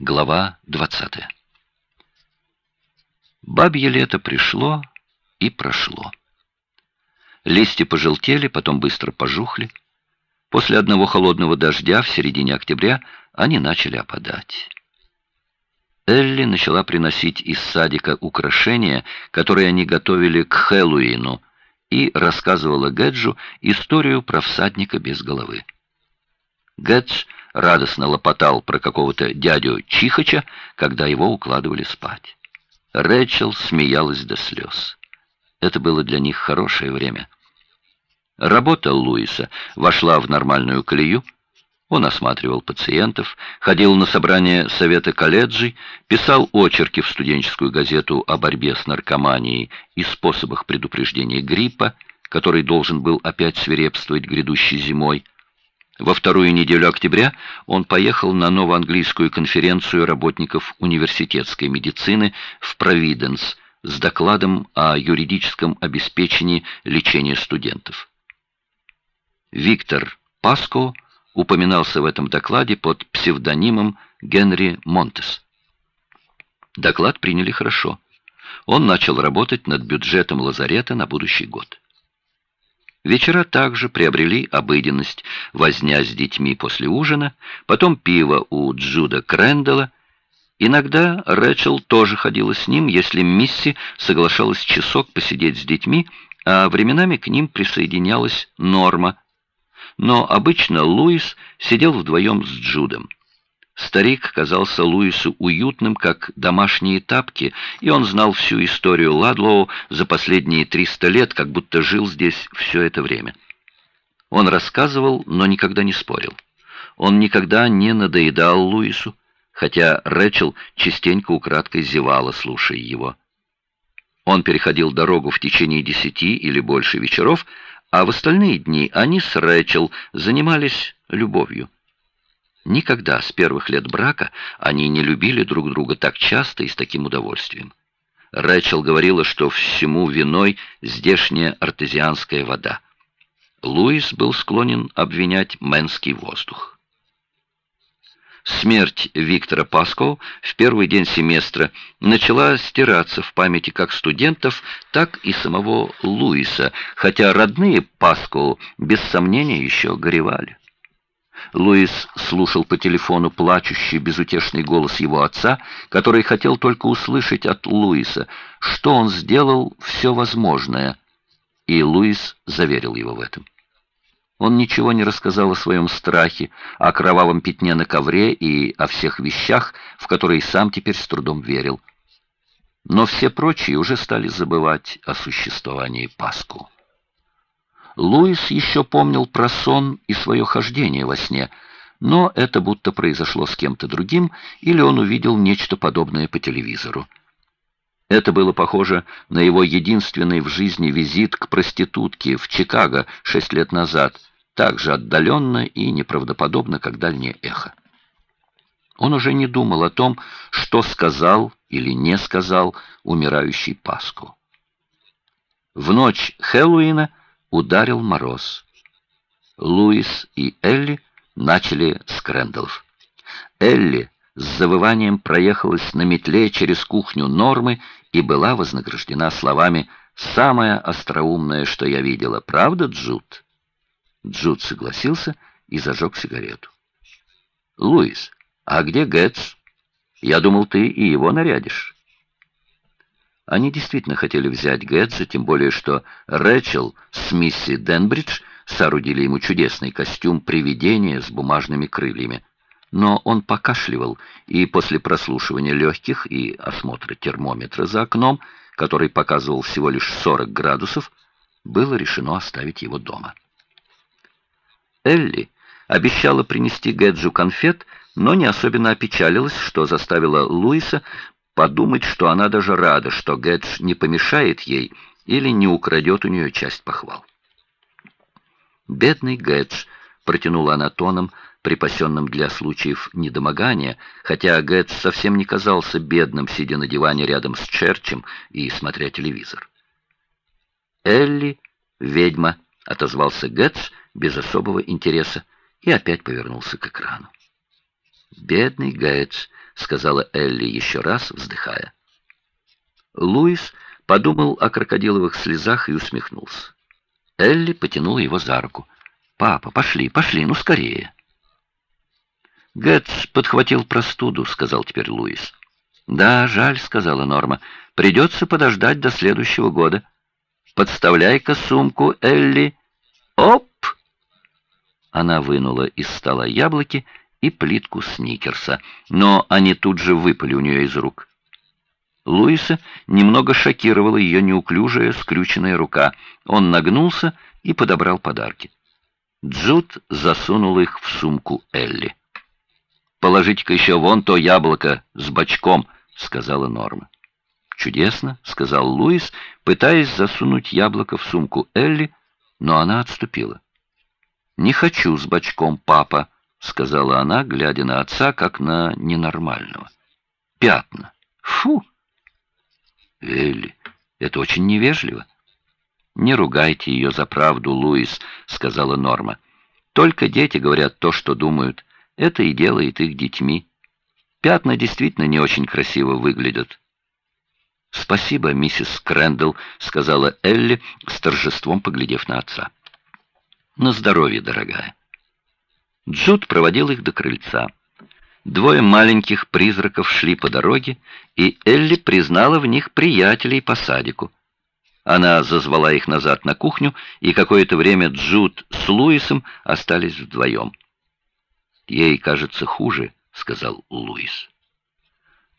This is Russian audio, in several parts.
Глава 20. Бабье лето пришло и прошло. Листья пожелтели, потом быстро пожухли. После одного холодного дождя в середине октября они начали опадать. Элли начала приносить из садика украшения, которые они готовили к Хэллоуину, и рассказывала Гэджу историю про всадника без головы. Гэдж радостно лопотал про какого-то дядю Чихача, когда его укладывали спать. Рэчел смеялась до слез. Это было для них хорошее время. Работа Луиса вошла в нормальную колею. Он осматривал пациентов, ходил на собрания совета колледжей, писал очерки в студенческую газету о борьбе с наркоманией и способах предупреждения гриппа, который должен был опять свирепствовать грядущей зимой. Во вторую неделю октября он поехал на новоанглийскую конференцию работников университетской медицины в Провиденс с докладом о юридическом обеспечении лечения студентов. Виктор Паско упоминался в этом докладе под псевдонимом Генри Монтес. Доклад приняли хорошо. Он начал работать над бюджетом лазарета на будущий год. Вечера также приобрели обыденность, возня с детьми после ужина, потом пиво у Джуда Крэндалла. Иногда Рэчел тоже ходила с ним, если Мисси соглашалась часок посидеть с детьми, а временами к ним присоединялась Норма. Но обычно Луис сидел вдвоем с Джудом. Старик казался Луису уютным, как домашние тапки, и он знал всю историю Ладлоу за последние триста лет, как будто жил здесь все это время. Он рассказывал, но никогда не спорил. Он никогда не надоедал Луису, хотя Рэчел частенько украдкой зевала, слушая его. Он переходил дорогу в течение десяти или больше вечеров, а в остальные дни они с Рэчел занимались любовью. Никогда с первых лет брака они не любили друг друга так часто и с таким удовольствием. Рэчел говорила, что всему виной здешняя артезианская вода. Луис был склонен обвинять мэнский воздух. Смерть Виктора Паско в первый день семестра начала стираться в памяти как студентов, так и самого Луиса, хотя родные Паско без сомнения еще горевали. Луис слушал по телефону плачущий, безутешный голос его отца, который хотел только услышать от Луиса, что он сделал все возможное, и Луис заверил его в этом. Он ничего не рассказал о своем страхе, о кровавом пятне на ковре и о всех вещах, в которые сам теперь с трудом верил. Но все прочие уже стали забывать о существовании Паску. Луис еще помнил про сон и свое хождение во сне, но это будто произошло с кем-то другим, или он увидел нечто подобное по телевизору. Это было похоже на его единственный в жизни визит к проститутке в Чикаго шесть лет назад, так же отдаленно и неправдоподобно, как дальнее эхо. Он уже не думал о том, что сказал или не сказал умирающий Паску. В ночь Хэллоуина ударил мороз. Луис и Элли начали с Крэндаллов. Элли с завыванием проехалась на метле через кухню Нормы и была вознаграждена словами «Самое остроумное, что я видела. Правда, Джуд?» Джуд согласился и зажег сигарету. «Луис, а где Гэтс? Я думал, ты и его нарядишь». Они действительно хотели взять Гэдза, тем более что Рэчел с мисси Денбридж соорудили ему чудесный костюм привидения с бумажными крыльями. Но он покашливал, и после прослушивания легких и осмотра термометра за окном, который показывал всего лишь 40 градусов, было решено оставить его дома. Элли обещала принести Гэджу конфет, но не особенно опечалилась, что заставила Луиса подумать, что она даже рада, что Гэтс не помешает ей или не украдет у нее часть похвал. «Бедный Гэтс», — протянула она тоном, припасенным для случаев недомогания, хотя Гэтс совсем не казался бедным, сидя на диване рядом с Черчем и смотря телевизор. «Элли, ведьма», — отозвался Гэтс без особого интереса и опять повернулся к экрану. «Бедный Гэтс», сказала Элли еще раз, вздыхая. Луис подумал о крокодиловых слезах и усмехнулся. Элли потянула его за руку. «Папа, пошли, пошли, ну скорее!» «Гэтс подхватил простуду», — сказал теперь Луис. «Да, жаль», — сказала Норма. «Придется подождать до следующего года. Подставляй-ка сумку, Элли. Оп!» Она вынула из стола яблоки и плитку сникерса, но они тут же выпали у нее из рук. Луиса немного шокировала ее неуклюжая скрюченная рука. Он нагнулся и подобрал подарки. Джуд засунул их в сумку Элли. «Положите-ка еще вон то яблоко с бочком», — сказала Норма. «Чудесно», — сказал Луис, пытаясь засунуть яблоко в сумку Элли, но она отступила. «Не хочу с бочком, папа», — сказала она, глядя на отца, как на ненормального. «Пятна! Фу!» «Элли, это очень невежливо». «Не ругайте ее за правду, Луис», — сказала Норма. «Только дети говорят то, что думают. Это и делает их детьми. Пятна действительно не очень красиво выглядят». «Спасибо, миссис Крэндалл», — сказала Элли, с торжеством поглядев на отца. «На здоровье, дорогая». Джуд проводил их до крыльца. Двое маленьких призраков шли по дороге, и Элли признала в них приятелей по садику. Она зазвала их назад на кухню, и какое-то время Джуд с Луисом остались вдвоем. «Ей кажется хуже», — сказал Луис.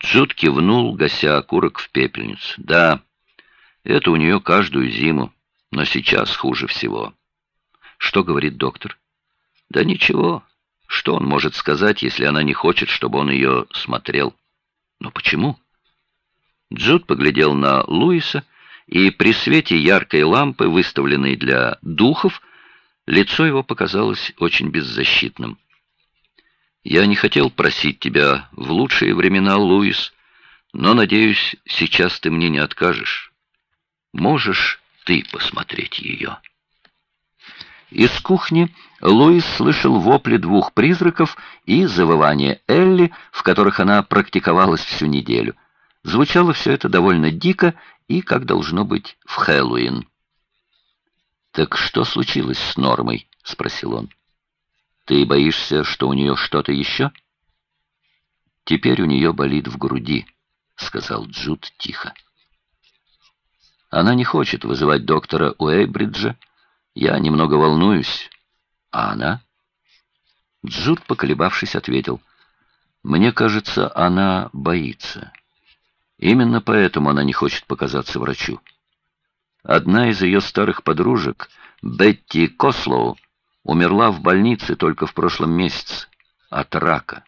Джуд кивнул, гася окурок в пепельницу. «Да, это у нее каждую зиму, но сейчас хуже всего». «Что говорит доктор?» «Да ничего. Что он может сказать, если она не хочет, чтобы он ее смотрел?» «Но почему?» Джуд поглядел на Луиса, и при свете яркой лампы, выставленной для духов, лицо его показалось очень беззащитным. Я не хотел просить тебя в лучшие времена, Луис, но, надеюсь, сейчас ты мне не откажешь. Можешь ты посмотреть ее?» Из кухни Луис слышал вопли двух призраков и завывание Элли, в которых она практиковалась всю неделю. Звучало все это довольно дико и, как должно быть, в Хэллоуин. «Так что случилось с Нормой?» — спросил он. Ты боишься, что у нее что-то еще? Теперь у нее болит в груди, сказал Джуд тихо. Она не хочет вызывать доктора Уэйбриджа. Я немного волнуюсь. А она? Джуд, поколебавшись, ответил. Мне кажется, она боится. Именно поэтому она не хочет показаться врачу. Одна из ее старых подружек, Бетти Кослоу, умерла в больнице только в прошлом месяце от рака.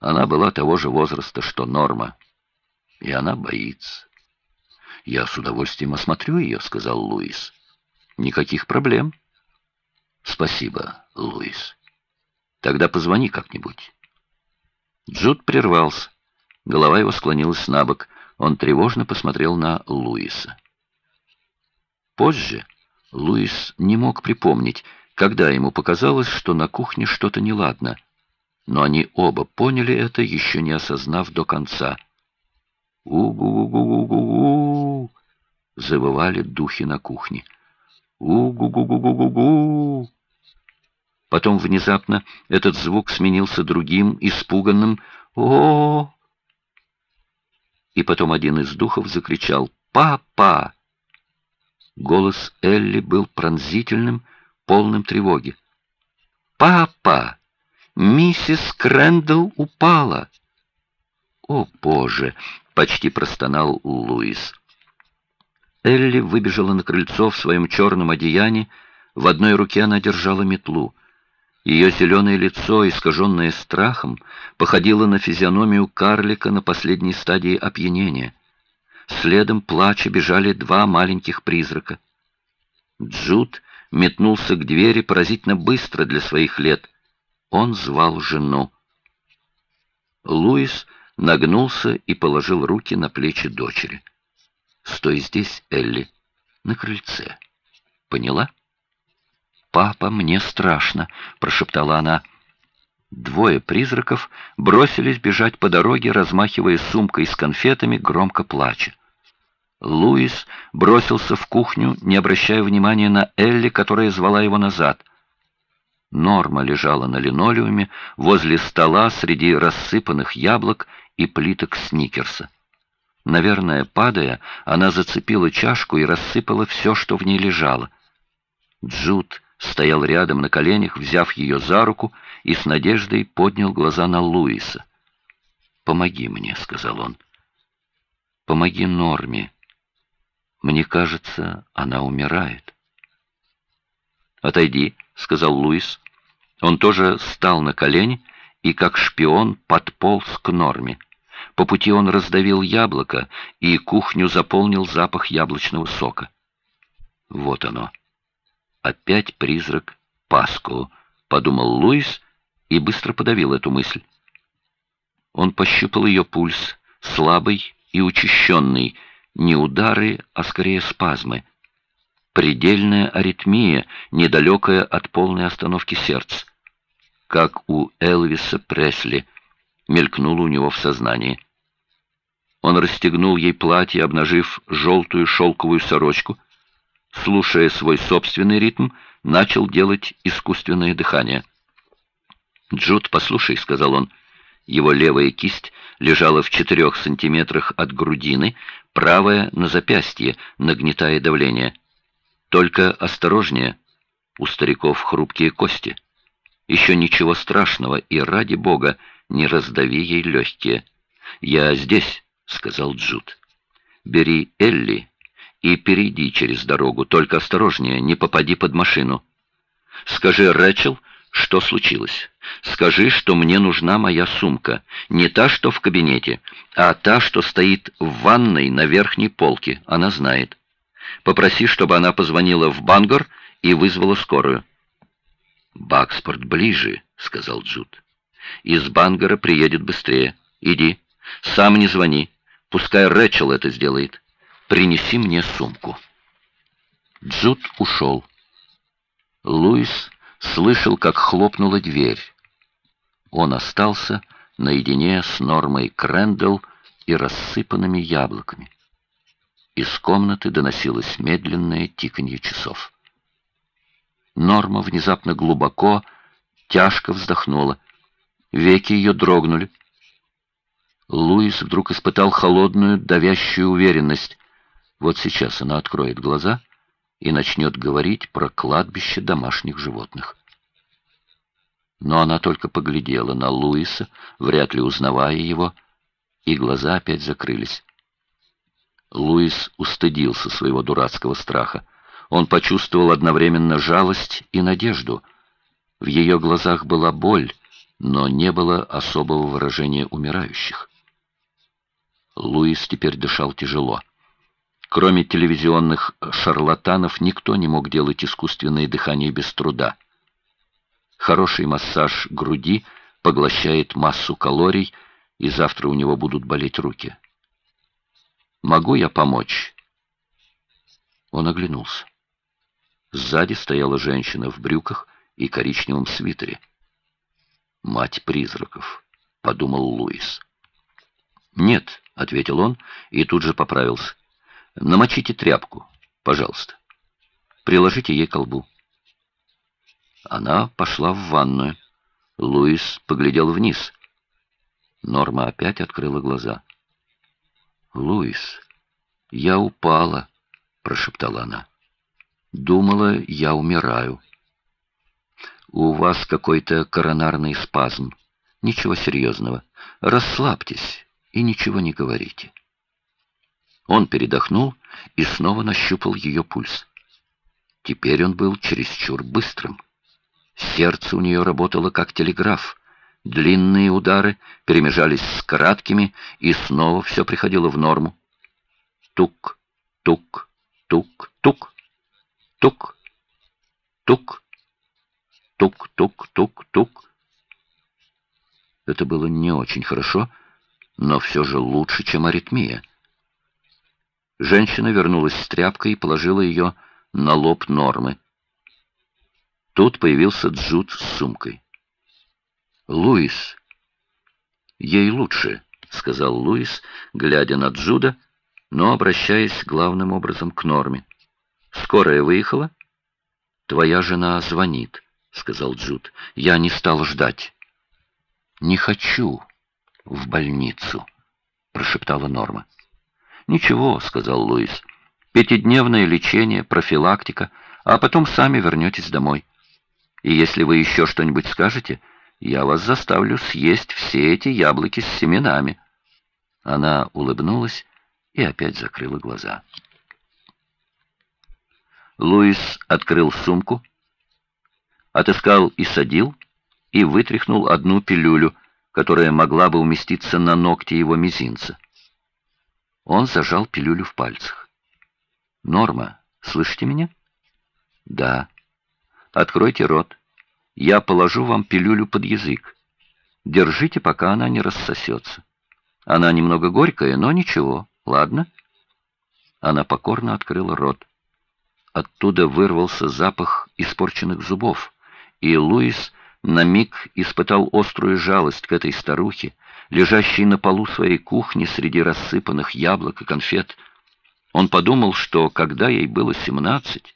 Она была того же возраста, что Норма, и она боится. «Я с удовольствием осмотрю ее», — сказал Луис. «Никаких проблем». «Спасибо, Луис. Тогда позвони как-нибудь». Джуд прервался. Голова его склонилась на бок. Он тревожно посмотрел на Луиса. Позже Луис не мог припомнить, когда ему показалось, что на кухне что-то неладно. Но они оба поняли это, еще не осознав до конца. «У-гу-гу-гу-гу-гу!» — завывали духи на кухне. «У-гу-гу-гу-гу-гу!» Потом внезапно этот звук сменился другим, испуганным -о И потом один из духов закричал «Папа!». Голос Элли был пронзительным, полным тревоги. «Папа! Миссис Крэндалл упала!» «О, Боже!» — почти простонал Луис. Элли выбежала на крыльцо в своем черном одеянии. В одной руке она держала метлу. Ее зеленое лицо, искаженное страхом, походило на физиономию карлика на последней стадии опьянения. Следом плача бежали два маленьких призрака. Джуд метнулся к двери поразительно быстро для своих лет. Он звал жену. Луис нагнулся и положил руки на плечи дочери. «Стой здесь, Элли, на крыльце. Поняла?» «Папа, мне страшно», — прошептала она. Двое призраков бросились бежать по дороге, размахивая сумкой с конфетами, громко плача. Луис бросился в кухню, не обращая внимания на Элли, которая звала его назад. Норма лежала на линолеуме возле стола среди рассыпанных яблок и плиток сникерса. Наверное, падая, она зацепила чашку и рассыпала все, что в ней лежало. Джуд стоял рядом на коленях, взяв ее за руку, и с надеждой поднял глаза на Луиса. «Помоги мне», — сказал он. «Помоги Норме. Мне кажется, она умирает». «Отойди», — сказал Луис. Он тоже встал на колени и, как шпион, подполз к Норме. По пути он раздавил яблоко, и кухню заполнил запах яблочного сока. Вот оно. Опять призрак Паску, подумал Луис и быстро подавил эту мысль. Он пощупал ее пульс, слабый и учащенный, не удары, а скорее спазмы. Предельная аритмия, недалекая от полной остановки сердца. Как у Элвиса Пресли — мелькнуло у него в сознании. Он расстегнул ей платье, обнажив желтую шелковую сорочку. Слушая свой собственный ритм, начал делать искусственное дыхание. «Джуд, послушай», — сказал он. Его левая кисть лежала в четырех сантиметрах от грудины, правая — на запястье, нагнетая давление. «Только осторожнее. У стариков хрупкие кости. Еще ничего страшного, и ради бога, — не раздави ей легкие. «Я здесь», — сказал Джуд. «Бери Элли и перейди через дорогу, только осторожнее, не попади под машину. Скажи Рэчел, что случилось. Скажи, что мне нужна моя сумка, не та, что в кабинете, а та, что стоит в ванной на верхней полке, она знает. Попроси, чтобы она позвонила в Бангор и вызвала скорую». «Бакспорт ближе», — сказал Джуд. Из Бангара приедет быстрее. Иди. Сам не звони. Пускай Рэчел это сделает. Принеси мне сумку. Джуд ушел. Луис слышал, как хлопнула дверь. Он остался наедине с Нормой Крэндалл и рассыпанными яблоками. Из комнаты доносилось медленное тиканье часов. Норма внезапно глубоко, тяжко вздохнула. Веки ее дрогнули. Луис вдруг испытал холодную, давящую уверенность. Вот сейчас она откроет глаза и начнет говорить про кладбище домашних животных. Но она только поглядела на Луиса, вряд ли узнавая его, и глаза опять закрылись. Луис устыдился своего дурацкого страха. Он почувствовал одновременно жалость и надежду. В ее глазах была боль, но не было особого выражения умирающих. Луис теперь дышал тяжело. Кроме телевизионных шарлатанов, никто не мог делать искусственное дыхание без труда. Хороший массаж груди поглощает массу калорий, и завтра у него будут болеть руки. «Могу я помочь?» Он оглянулся. Сзади стояла женщина в брюках и коричневом свитере мать призраков», — подумал Луис. «Нет», — ответил он и тут же поправился. «Намочите тряпку, пожалуйста. Приложите ей колбу». Она пошла в ванную. Луис поглядел вниз. Норма опять открыла глаза. «Луис, я упала», — прошептала она. «Думала, я умираю». У вас какой-то коронарный спазм. Ничего серьезного. Расслабьтесь и ничего не говорите. Он передохнул и снова нащупал ее пульс. Теперь он был чересчур быстрым. Сердце у нее работало как телеграф. Длинные удары перемежались с краткими, и снова все приходило в норму. Тук, тук, тук, тук, тук, тук. Тук-тук-тук-тук. Это было не очень хорошо, но все же лучше, чем аритмия. Женщина вернулась с тряпкой и положила ее на лоб Нормы. Тут появился Джуд с сумкой. Луис. Ей лучше, сказал Луис, глядя на Джуда, но обращаясь главным образом к Норме. Скорая выехала? Твоя жена звонит, сказал Джуд. Я не стал ждать. Не хочу в больницу, прошептала Норма. Ничего, сказал Луис. Пятидневное лечение, профилактика, а потом сами вернетесь домой. И если вы еще что-нибудь скажете, я вас заставлю съесть все эти яблоки с семенами. Она улыбнулась и опять закрыла глаза. Луис открыл сумку, отыскал и садил, и вытряхнул одну пилюлю, которая могла бы уместиться на ногте его мизинца. Он зажал пилюлю в пальцах. «Норма, слышите меня?» «Да». «Откройте рот. Я положу вам пилюлю под язык. Держите, пока она не рассосется. Она немного горькая, но ничего, ладно?» Она покорно открыла рот. Оттуда вырвался запах испорченных зубов, и Луис на миг испытал острую жалость к этой старухе, лежащей на полу своей кухни среди рассыпанных яблок и конфет. Он подумал, что когда ей было семнадцать,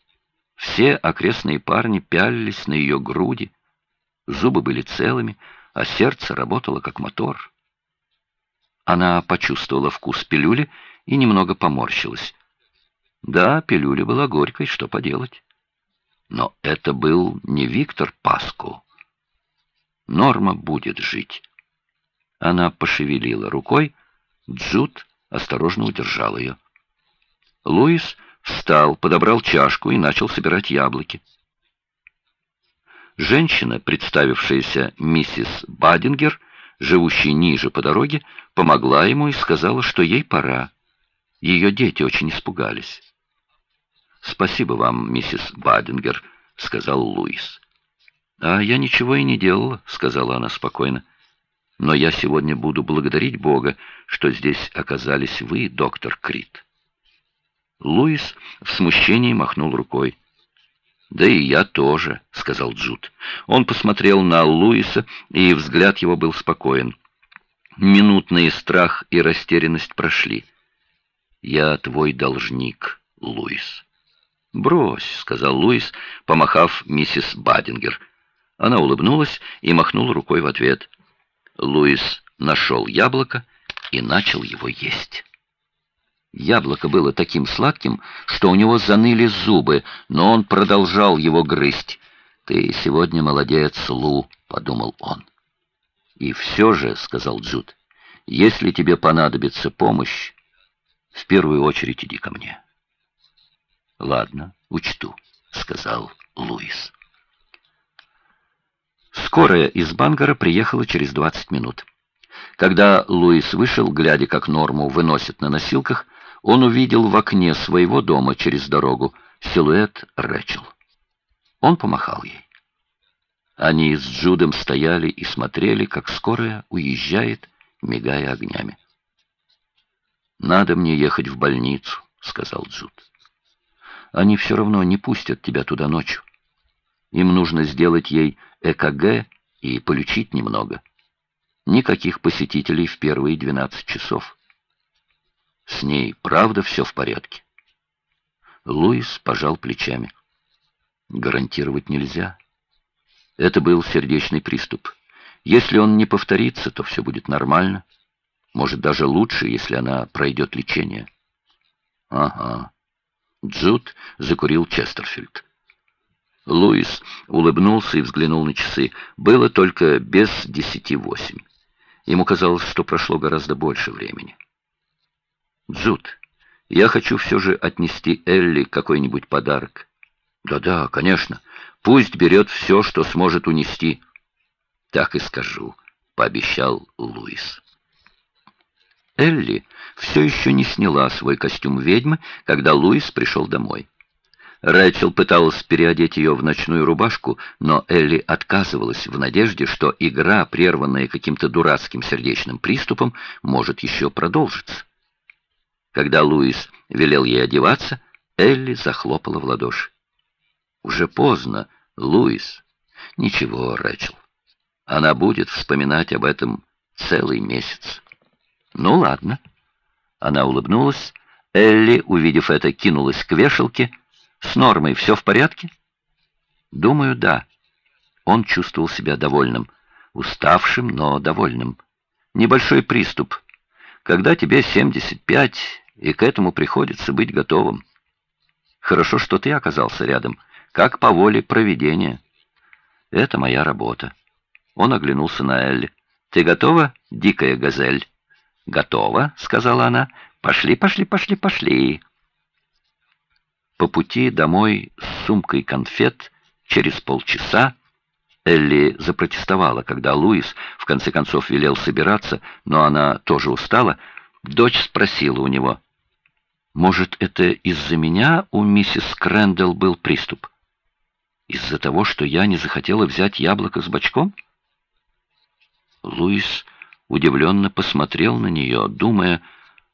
все окрестные парни пялились на ее груди, зубы были целыми, а сердце работало как мотор. Она почувствовала вкус пилюли и немного поморщилась. Да, пилюля была горькой, что поделать. Но это был не Виктор Паску. Норма будет жить. Она пошевелила рукой, Джуд осторожно удержал ее. Луис встал, подобрал чашку и начал собирать яблоки. Женщина, представившаяся миссис Бадингер, живущая ниже по дороге, помогла ему и сказала, что ей пора. Ее дети очень испугались. «Спасибо вам, миссис Бадингер», — сказал Луис. «А я ничего и не делала», — сказала она спокойно. «Но я сегодня буду благодарить Бога, что здесь оказались вы, доктор Крит». Луис в смущении махнул рукой. «Да и я тоже», — сказал Джуд. Он посмотрел на Луиса, и взгляд его был спокоен. Минутный страх и растерянность прошли. «Я твой должник, Луис». «Брось», — сказал Луис, помахав миссис Бадингер. Она улыбнулась и махнула рукой в ответ. Луис нашел яблоко и начал его есть. Яблоко было таким сладким, что у него заныли зубы, но он продолжал его грызть. «Ты сегодня молодец, Лу», — подумал он. «И все же», — сказал Джуд, — «если тебе понадобится помощь, в первую очередь иди ко мне». «Ладно, учту», — сказал Луис. Скорая из Бангара приехала через 20 минут. Когда Луис вышел, глядя, как Норму выносят на носилках, он увидел в окне своего дома через дорогу силуэт Рэчел. Он помахал ей. Они с Джудом стояли и смотрели, как скорая уезжает, мигая огнями. «Надо мне ехать в больницу», — сказал Джуд. Они все равно не пустят тебя туда ночью. Им нужно сделать ей ЭКГ и полечить немного. Никаких посетителей в первые 12 часов. С ней правда все в порядке? Луис пожал плечами. Гарантировать нельзя. Это был сердечный приступ. Если он не повторится, то все будет нормально. Может, даже лучше, если она пройдет лечение. Ага. Джуд закурил Честерфильд. Луис улыбнулся и взглянул на часы. Было только без десяти восемь. Ему казалось, что прошло гораздо больше времени. «Джуд, я хочу все же отнести Элли какой-нибудь подарок». «Да-да, конечно. Пусть берет все, что сможет унести». «Так и скажу», — пообещал Луис. Элли все еще не сняла свой костюм ведьмы, когда Луис пришел домой. Рэйчел пыталась переодеть ее в ночную рубашку, но Элли отказывалась в надежде, что игра, прерванная каким-то дурацким сердечным приступом, может еще продолжиться. Когда Луис велел ей одеваться, Элли захлопала в ладоши. «Уже поздно, Луис». «Ничего, Рэйчел. Она будет вспоминать об этом целый месяц. Ну ладно. Она улыбнулась. Элли, увидев это, кинулась к вешалке. С Нормой все в порядке? Думаю, да. Он чувствовал себя довольным. Уставшим, но довольным. Небольшой приступ. Когда тебе 75, и к этому приходится быть готовым. Хорошо, что ты оказался рядом, как по воле провидения. Это моя работа. Он оглянулся на Элли. «Ты готова, дикая газель?» «Готова», — сказала она. «Пошли, пошли, пошли, пошли». По пути домой с сумкой конфет через полчаса Элли запротестовала, когда Луис в конце концов велел собираться, но она тоже устала. Дочь спросила у него, «Может, это из-за меня у миссис Крэндалл был приступ? Из-за того, что я не захотела взять яблоко с бочком?» Луис удивленно посмотрел на нее, думая,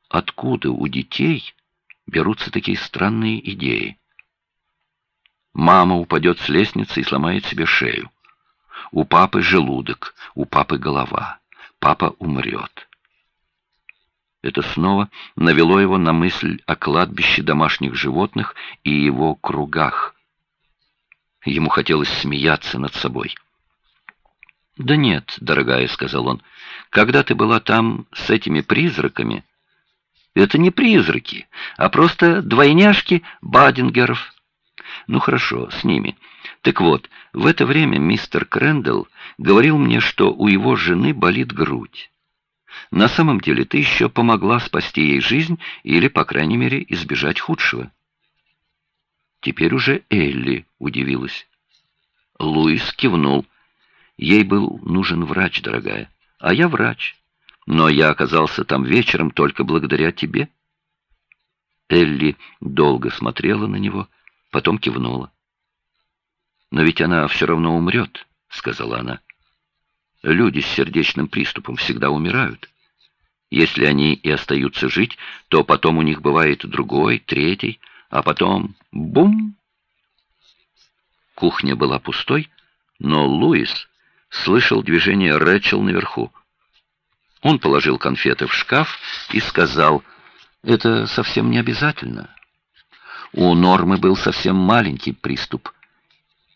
откуда у детей берутся такие странные идеи. Мама упадет с лестницы и сломает себе шею. У папы желудок, у папы голова. Папа умрет. Это снова навело его на мысль о кладбище домашних животных и его кругах. Ему хотелось смеяться над собой. «Да нет, дорогая», — сказал он, — «когда ты была там с этими призраками...» «Это не призраки, а просто двойняшки Бадингеров». «Ну хорошо, с ними. Так вот, в это время мистер Крэндалл говорил мне, что у его жены болит грудь. На самом деле ты еще помогла спасти ей жизнь или, по крайней мере, избежать худшего». Теперь уже Элли удивилась. Луис кивнул. Ей был нужен врач, дорогая. А я врач. Но я оказался там вечером только благодаря тебе. Элли долго смотрела на него, потом кивнула. «Но ведь она все равно умрет», — сказала она. «Люди с сердечным приступом всегда умирают. Если они и остаются жить, то потом у них бывает другой, третий, а потом — бум!» Кухня была пустой, но Луис слышал движение Рэчел наверху. Он положил конфеты в шкаф и сказал, «Это совсем не обязательно. У Нормы был совсем маленький приступ.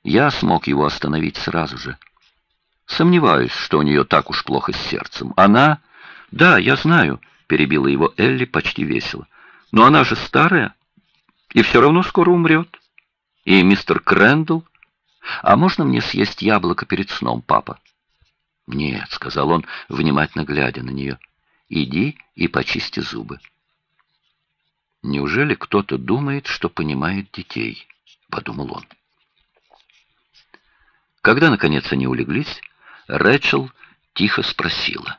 Я смог его остановить сразу же. Сомневаюсь, что у нее так уж плохо с сердцем. Она... Да, я знаю, перебила его Элли почти весело. Но она же старая и все равно скоро умрет. И мистер Крэндалл «А можно мне съесть яблоко перед сном, папа?» «Нет», — сказал он, внимательно глядя на нее. «Иди и почисти зубы». «Неужели кто-то думает, что понимает детей?» — подумал он. Когда, наконец, они улеглись, Рэчел тихо спросила.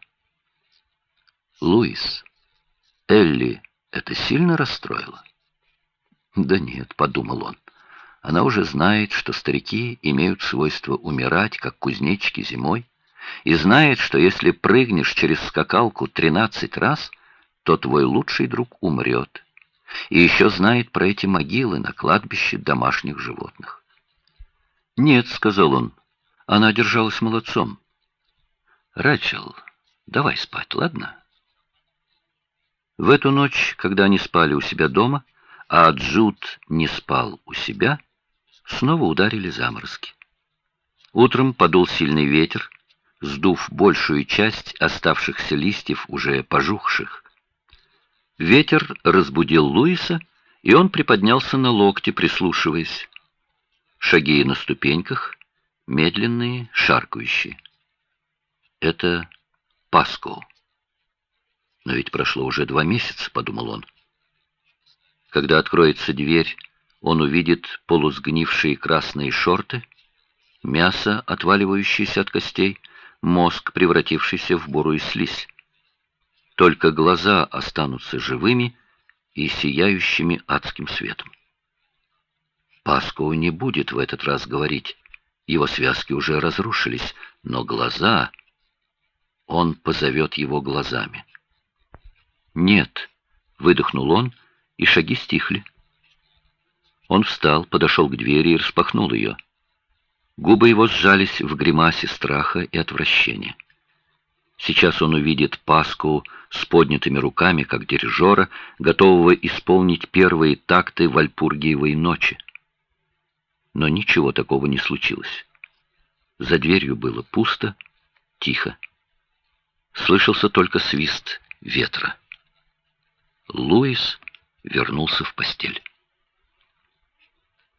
«Луис, Элли это сильно расстроило?» «Да нет», — подумал он. Она уже знает, что старики имеют свойство умирать, как кузнечики зимой, и знает, что если прыгнешь через скакалку тринадцать раз, то твой лучший друг умрет. И еще знает про эти могилы на кладбище домашних животных. «Нет», — сказал он, — она держалась молодцом. «Рэчел, давай спать, ладно?» В эту ночь, когда они спали у себя дома, а Джуд не спал у себя, снова ударили заморозки. Утром подул сильный ветер, сдув большую часть оставшихся листьев, уже пожухших. Ветер разбудил Луиса, и он приподнялся на локте, прислушиваясь. Шаги на ступеньках, медленные, шаркающие. Это Паско. Но ведь прошло уже два месяца, подумал он. Когда откроется дверь, он увидит полусгнившие красные шорты, мясо, отваливающееся от костей, мозг, превратившийся в бурую слизь. Только глаза останутся живыми и сияющими адским светом. Паскову не будет в этот раз говорить. Его связки уже разрушились, но глаза... Он позовет его глазами. «Нет», — выдохнул он, и шаги стихли. Он встал, подошел к двери и распахнул ее. Губы его сжались в гримасе страха и отвращения. Сейчас он увидит Паску с поднятыми руками, как дирижера, готового исполнить первые такты Вальпургиевой ночи. Но ничего такого не случилось. За дверью было пусто, тихо. Слышался только свист ветра. Луис вернулся в постель.